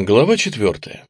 Глава четвертая.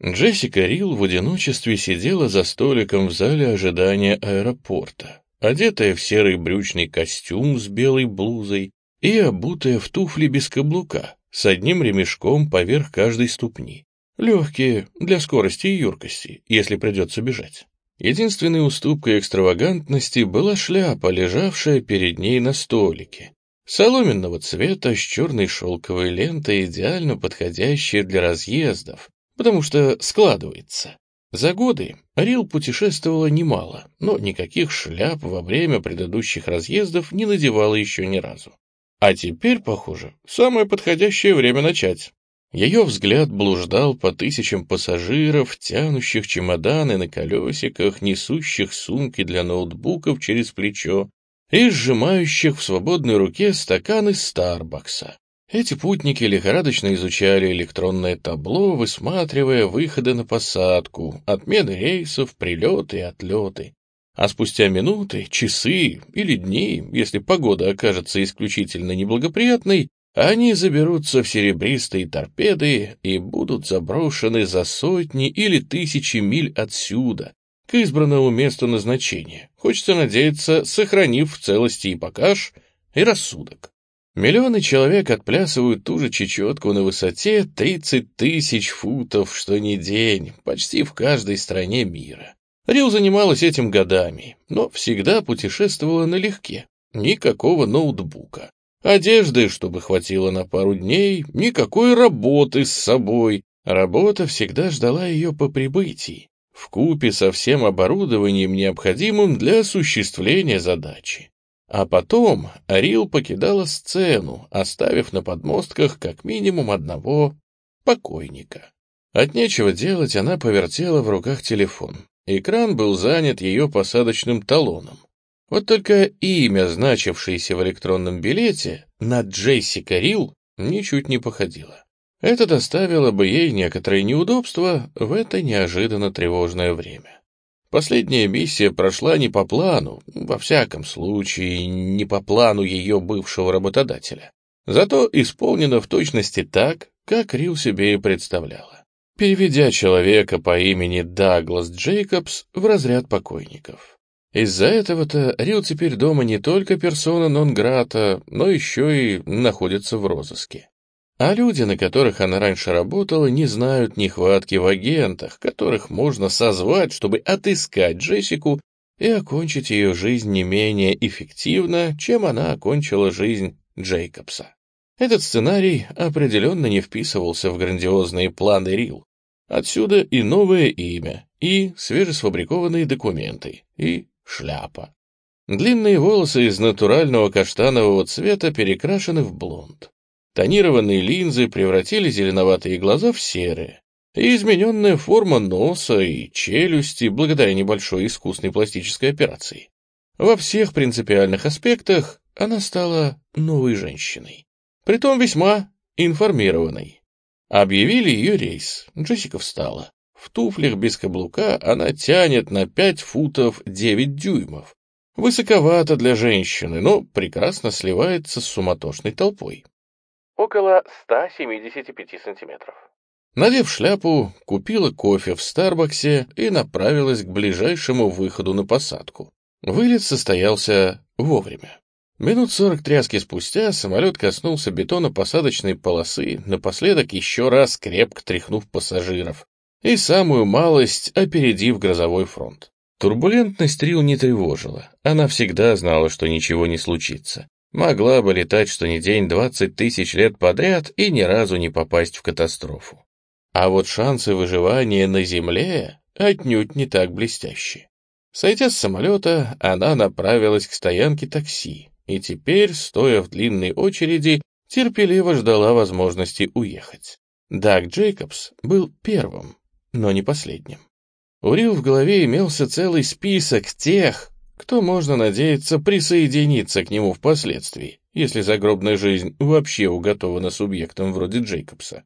Джессика Рил в одиночестве сидела за столиком в зале ожидания аэропорта, одетая в серый брючный костюм с белой блузой и обутая в туфли без каблука, с одним ремешком поверх каждой ступни. Легкие, для скорости и юркости, если придется бежать. Единственной уступкой экстравагантности была шляпа, лежавшая перед ней на столике, соломенного цвета с черной шелковой лентой, идеально подходящая для разъездов, потому что складывается. За годы Рил путешествовала немало, но никаких шляп во время предыдущих разъездов не надевала еще ни разу. А теперь, похоже, самое подходящее время начать. Ее взгляд блуждал по тысячам пассажиров, тянущих чемоданы на колесиках, несущих сумки для ноутбуков через плечо, и сжимающих в свободной руке стакан из Старбакса. Эти путники лихорадочно изучали электронное табло, высматривая выходы на посадку, отмены рейсов, прилеты и отлеты. А спустя минуты, часы или дни, если погода окажется исключительно неблагоприятной, они заберутся в серебристые торпеды и будут заброшены за сотни или тысячи миль отсюда, к избранному месту назначения, хочется надеяться, сохранив в целости и покаж, и рассудок. Миллионы человек отплясывают ту же чечетку на высоте 30 тысяч футов, что не день, почти в каждой стране мира. Рил занималась этим годами, но всегда путешествовала налегке, никакого ноутбука. Одежды, чтобы хватило на пару дней, никакой работы с собой. Работа всегда ждала ее по прибытии в купе со всем оборудованием, необходимым для осуществления задачи. А потом Арил покидала сцену, оставив на подмостках как минимум одного покойника. От нечего делать она повертела в руках телефон. Экран был занят ее посадочным талоном. Вот только имя, значившееся в электронном билете, на Джессика Рил ничуть не походило. Это доставило бы ей некоторые неудобства в это неожиданно тревожное время. Последняя миссия прошла не по плану, во всяком случае, не по плану ее бывшего работодателя. Зато исполнена в точности так, как Рил себе и представляла, переведя человека по имени Даглас Джейкобс в разряд покойников. Из-за этого-то Рил теперь дома не только персона нон-грата, но еще и находится в розыске. А люди, на которых она раньше работала, не знают нехватки в агентах, которых можно созвать, чтобы отыскать Джессику и окончить ее жизнь не менее эффективно, чем она окончила жизнь Джейкобса. Этот сценарий определенно не вписывался в грандиозные планы Рил. Отсюда и новое имя, и свежесфабрикованные документы, и шляпа. Длинные волосы из натурального каштанового цвета перекрашены в блонд. Тонированные линзы превратили зеленоватые глаза в серые, и измененная форма носа и челюсти благодаря небольшой искусной пластической операции. Во всех принципиальных аспектах она стала новой женщиной, притом весьма информированной. Объявили ее рейс, Джессика встала. В туфлях без каблука она тянет на 5 футов 9 дюймов. Высоковато для женщины, но прекрасно сливается с суматошной толпой около 175 сантиметров. Надев шляпу, купила кофе в Старбаксе и направилась к ближайшему выходу на посадку. Вылет состоялся вовремя. Минут сорок тряски спустя самолет коснулся бетона посадочной полосы, напоследок еще раз крепко тряхнув пассажиров и самую малость опередив грозовой фронт. Турбулентность Рил не тревожила, она всегда знала, что ничего не случится. Могла бы летать что ни день двадцать тысяч лет подряд и ни разу не попасть в катастрофу. А вот шансы выживания на Земле отнюдь не так блестящие. Сойдя с самолета, она направилась к стоянке такси и теперь, стоя в длинной очереди, терпеливо ждала возможности уехать. Даг Джейкобс был первым, но не последним. У Рил в голове имелся целый список тех, кто, можно надеяться, присоединиться к нему впоследствии, если загробная жизнь вообще уготована субъектом вроде Джейкобса.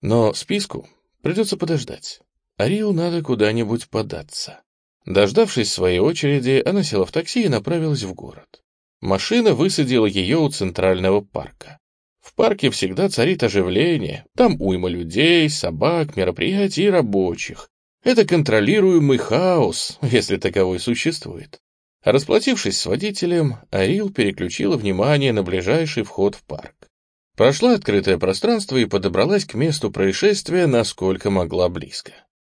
Но списку придется подождать. Арил надо куда-нибудь податься. Дождавшись своей очереди, она села в такси и направилась в город. Машина высадила ее у центрального парка. В парке всегда царит оживление, там уйма людей, собак, мероприятий и рабочих. Это контролируемый хаос, если таковой существует. Расплатившись с водителем, Арил переключила внимание на ближайший вход в парк. Прошла открытое пространство и подобралась к месту происшествия, насколько могла близко.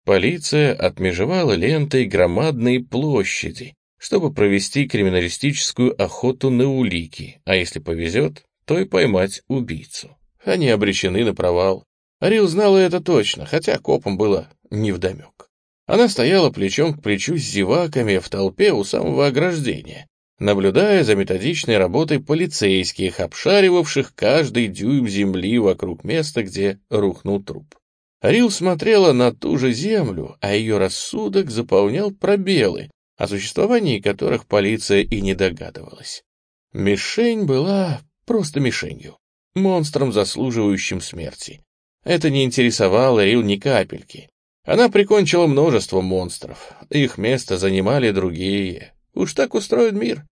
Полиция отмежевала лентой громадные площади, чтобы провести криминалистическую охоту на улики, а если повезет, то и поймать убийцу. Они обречены на провал. Арил знала это точно, хотя копам было невдомек. Она стояла плечом к плечу с зеваками в толпе у самого ограждения, наблюдая за методичной работой полицейских, обшаривавших каждый дюйм земли вокруг места, где рухнул труп. Рил смотрела на ту же землю, а ее рассудок заполнял пробелы, о существовании которых полиция и не догадывалась. Мишень была просто мишенью, монстром, заслуживающим смерти. Это не интересовало Рил ни капельки. Она прикончила множество монстров, их место занимали другие. Уж так устроен мир.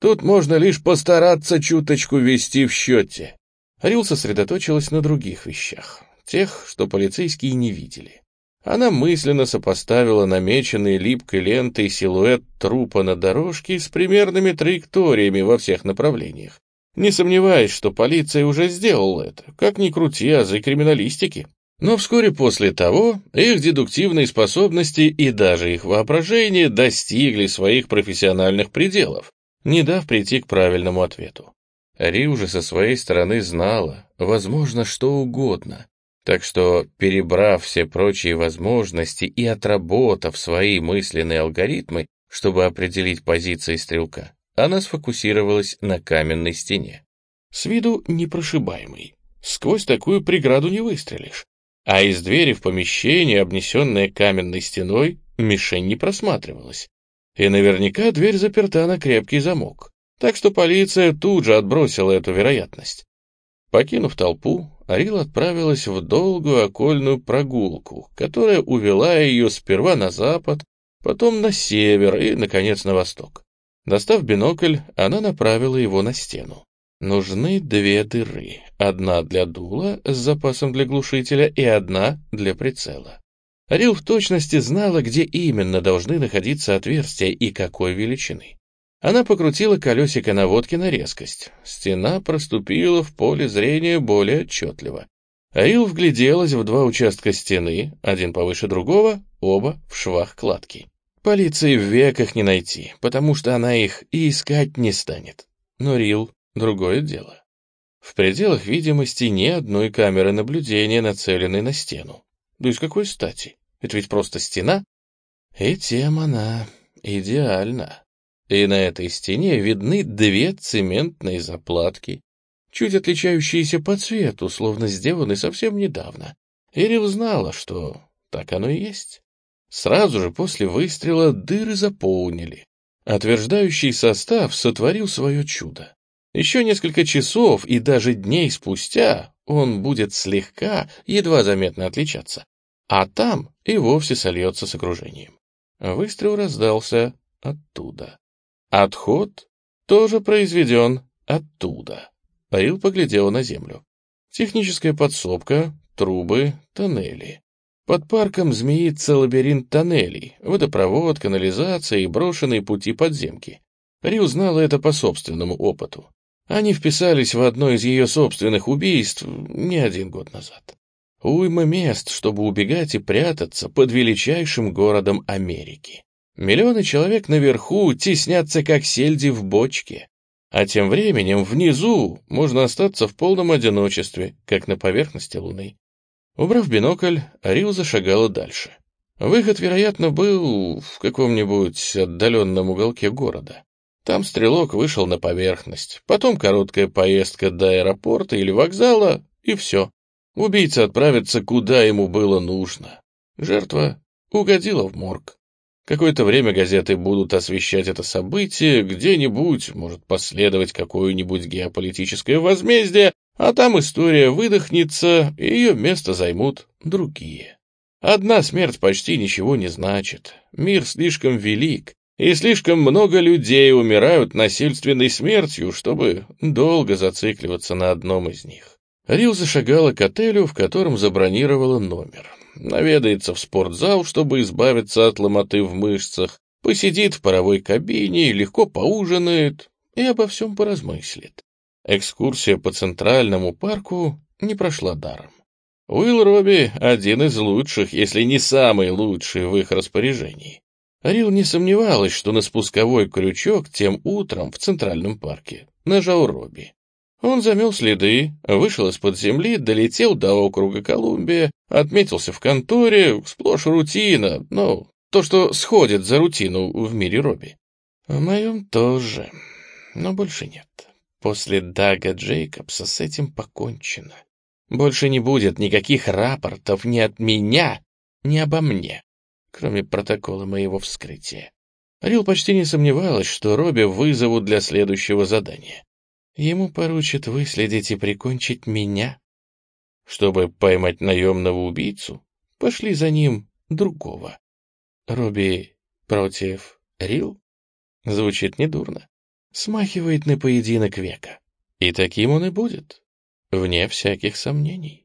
Тут можно лишь постараться чуточку вести в счете. Рил сосредоточилась на других вещах тех, что полицейские не видели. Она мысленно сопоставила намеченный липкой лентой силуэт трупа на дорожке с примерными траекториями во всех направлениях, не сомневаясь, что полиция уже сделала это, как ни крути азы криминалистики. Но вскоре после того их дедуктивные способности и даже их воображение достигли своих профессиональных пределов, не дав прийти к правильному ответу. Ри уже со своей стороны знала, возможно, что угодно, так что, перебрав все прочие возможности и отработав свои мысленные алгоритмы, чтобы определить позиции стрелка, она сфокусировалась на каменной стене. С виду непрошибаемый. Сквозь такую преграду не выстрелишь. А из двери в помещение, обнесенное каменной стеной, мишень не просматривалась. И наверняка дверь заперта на крепкий замок. Так что полиция тут же отбросила эту вероятность. Покинув толпу, Арил отправилась в долгую окольную прогулку, которая увела ее сперва на запад, потом на север и, наконец, на восток. Достав бинокль, она направила его на стену. Нужны две дыры, одна для дула с запасом для глушителя и одна для прицела. Арил в точности знала, где именно должны находиться отверстия и какой величины. Она покрутила колесико наводки на резкость. Стена проступила в поле зрения более отчетливо. Аил вгляделась в два участка стены, один повыше другого, оба в швах кладки. Полиции в веках не найти, потому что она их и искать не станет. Но Рил — другое дело. В пределах видимости ни одной камеры наблюдения, нацеленной на стену. Да из какой стати? Это ведь просто стена. И тем она идеальна и на этой стене видны две цементные заплатки, чуть отличающиеся по цвету, словно сделаны совсем недавно. Эрил знала, что так оно и есть. Сразу же после выстрела дыры заполнили. Отверждающий состав сотворил свое чудо. Еще несколько часов и даже дней спустя он будет слегка, едва заметно отличаться, а там и вовсе сольется с окружением. Выстрел раздался оттуда. Отход тоже произведен оттуда. Аил поглядела на землю. Техническая подсобка, трубы, тоннели. Под парком змеится лабиринт тоннелей, водопровод, канализация и брошенные пути подземки. Рил знала это по собственному опыту. Они вписались в одно из ее собственных убийств не один год назад. Уйма мест, чтобы убегать и прятаться под величайшим городом Америки. Миллионы человек наверху теснятся, как сельди в бочке. А тем временем внизу можно остаться в полном одиночестве, как на поверхности Луны. Убрав бинокль, Арил зашагала дальше. Выход, вероятно, был в каком-нибудь отдаленном уголке города. Там стрелок вышел на поверхность, потом короткая поездка до аэропорта или вокзала, и все. Убийца отправится, куда ему было нужно. Жертва угодила в морг. Какое-то время газеты будут освещать это событие, где-нибудь может последовать какое-нибудь геополитическое возмездие, а там история выдохнется, и ее место займут другие. Одна смерть почти ничего не значит. Мир слишком велик, и слишком много людей умирают насильственной смертью, чтобы долго зацикливаться на одном из них. Рил зашагала к отелю, в котором забронировала номер. Наведается в спортзал, чтобы избавиться от ломоты в мышцах, посидит в паровой кабине, легко поужинает и обо всем поразмыслит. Экскурсия по Центральному парку не прошла даром. Уилл Робби — один из лучших, если не самый лучший в их распоряжении. Рил не сомневалась, что на спусковой крючок тем утром в Центральном парке нажал Робби. Он замел следы, вышел из-под земли, долетел до округа Колумбия, отметился в конторе, сплошь рутина, ну, то, что сходит за рутину в мире Робби. В моем тоже, но больше нет. После Дага Джейкобса с этим покончено. Больше не будет никаких рапортов ни от меня, ни обо мне, кроме протокола моего вскрытия. Рил почти не сомневалась, что Робби вызовут для следующего задания. Ему поручат выследить и прикончить меня. Чтобы поймать наемного убийцу, пошли за ним другого. Робби против Рил? Звучит недурно. Смахивает на поединок века. И таким он и будет, вне всяких сомнений.